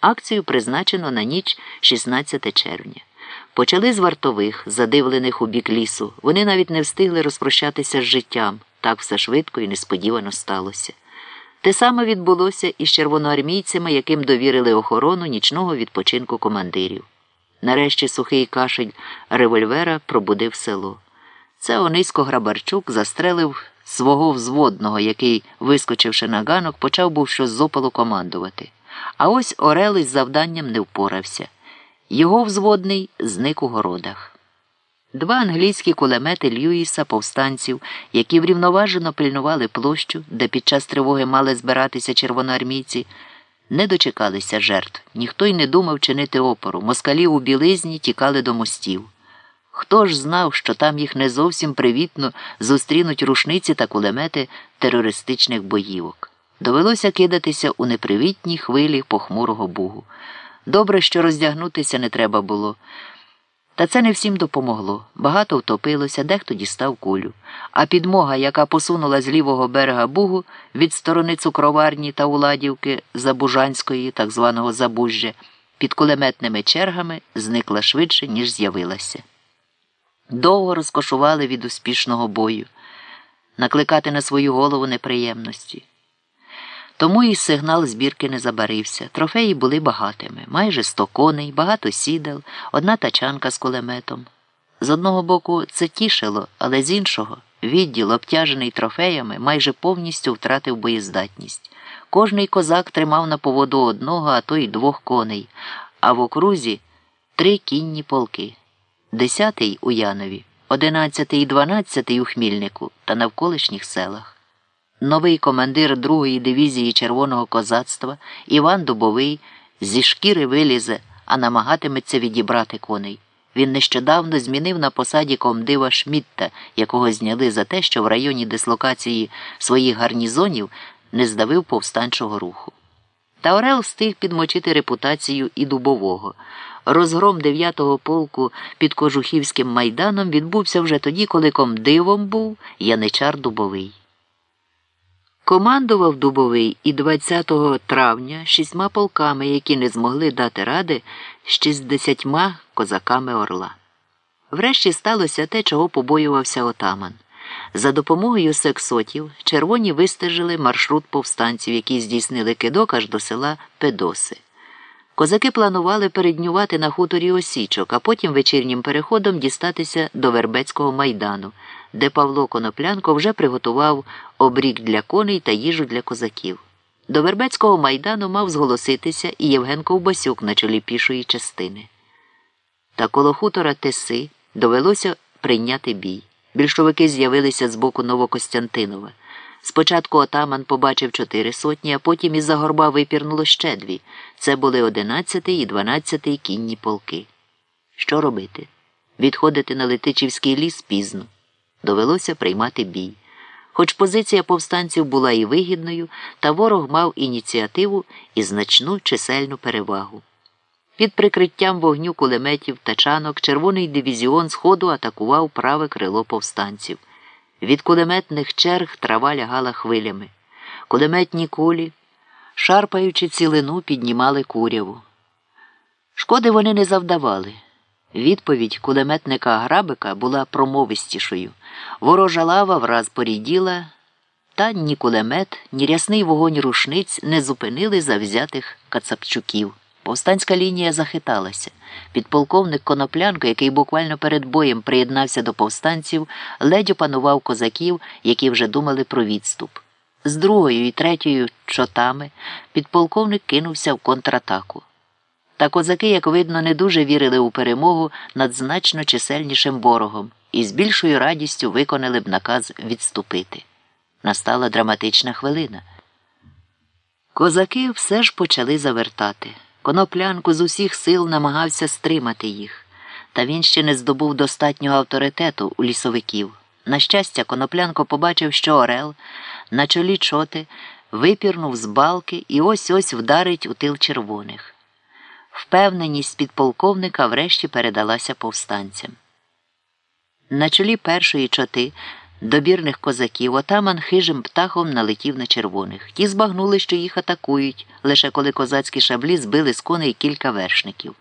Акцію призначено на ніч 16 червня. Почали з вартових, задивлених у бік лісу. Вони навіть не встигли розпрощатися з життям. Так все швидко і несподівано сталося. Те саме відбулося і з червоноармійцями, яким довірили охорону нічного відпочинку командирів. Нарешті сухий кашель револьвера пробудив село. Це Онисько Грабарчук застрелив свого взводного, який, вискочивши на ганок, почав був щось з опалу командувати. А ось Орел із завданням не впорався. Його взводний зник у городах. Два англійські кулемети Льюіса повстанців, які врівноважено пильнували площу, де під час тривоги мали збиратися червоноармійці, не дочекалися жертв. Ніхто й не думав чинити опору. Москалі у білизні тікали до мостів. Хто ж знав, що там їх не зовсім привітно зустрінуть рушниці та кулемети терористичних боївок? Довелося кидатися у непривітній хвилі похмурого бугу. Добре, що роздягнутися не треба було. Та це не всім допомогло. Багато втопилося, дехто дістав кулю. А підмога, яка посунула з лівого берега Бугу від сторони цукроварні та Уладівки Забужанської, так званого Забужжя, під кулеметними чергами зникла швидше, ніж з'явилася. Довго розкошували від успішного бою, накликати на свою голову неприємності. Тому і сигнал збірки не забарився. Трофеї були багатими, майже сто коней, багато сідел, одна тачанка з кулеметом. З одного боку, це тішило, але з іншого, відділ, обтяжений трофеями, майже повністю втратив боєздатність. Кожний козак тримав на поводу одного, а то й двох коней, а в окрузі три кінні полки. Десятий у Янові, одинадцятий і дванадцятий у Хмільнику та навколишніх селах. Новий командир Другої дивізії Червоного козацтва Іван Дубовий зі шкіри вилізе, а намагатиметься відібрати коней. Він нещодавно змінив на посаді комдива Шмітта, якого зняли за те, що в районі дислокації своїх гарнізонів не здавив повстанчого руху. Та Орел встиг підмочити репутацію і дубового. Розгром 9-го полку під Кожухівським майданом відбувся вже тоді, коли комдивом був Яничар Дубовий. Командував Дубовий і 20 травня шістьма полками, які не змогли дати ради з десятьма козаками орла. Врешті сталося те, чого побоювався отаман. За допомогою сексотів червоні вистежили маршрут повстанців, які здійснили кидок аж до села Педоси. Козаки планували переднювати на хуторі осічок, а потім вечірнім переходом дістатися до Вербецького майдану, де Павло Коноплянко вже приготував обрік для коней та їжу для козаків. До Вербецького майдану мав зголоситися і Євген Ковбасюк на чолі пішої частини. Та коло хутора Теси довелося прийняти бій. Більшовики з'явилися з боку Новокостянтинова. Спочатку отаман побачив чотири сотні, а потім із за горба випірнуло ще дві. Це були одинадцятий і дванадцятий кінні полки. Що робити? Відходити на Летичівський ліс пізно. Довелося приймати бій. Хоч позиція повстанців була і вигідною, та ворог мав ініціативу і значну чисельну перевагу. Під прикриттям вогню кулеметів та чанок червоний дивізіон сходу атакував праве крило повстанців. Від кулеметних черг трава лягала хвилями. Кулеметні кулі, шарпаючи цілину, піднімали куряву. Шкоди вони не завдавали. Відповідь кулеметника Грабика була промовистішою. Ворожа лава враз поріділа, та ні кулемет, ні рясний вогонь рушниць не зупинили завзятих кацапчуків. Повстанська лінія захиталася. Підполковник Коноплянко, який буквально перед боєм приєднався до повстанців, ледь опанував козаків, які вже думали про відступ. З другою і третьою чотами підполковник кинувся в контратаку. Та козаки, як видно, не дуже вірили у перемогу над значно чисельнішим ворогом і з більшою радістю виконали б наказ відступити. Настала драматична хвилина. Козаки все ж почали завертати. Коноплянку з усіх сил намагався стримати їх, та він ще не здобув достатнього авторитету у лісовиків. На щастя, коноплянко побачив, що Орел на чолі чоти випірнув з балки і ось ось вдарить у тил червоних. Впевненість підполковника врешті передалася повстанцям. На чолі першої чоти добірних козаків, отаман хижим птахом налетів на червоних. Ті збагнули, що їх атакують, лише коли козацькі шаблі збили з коней кілька вершників.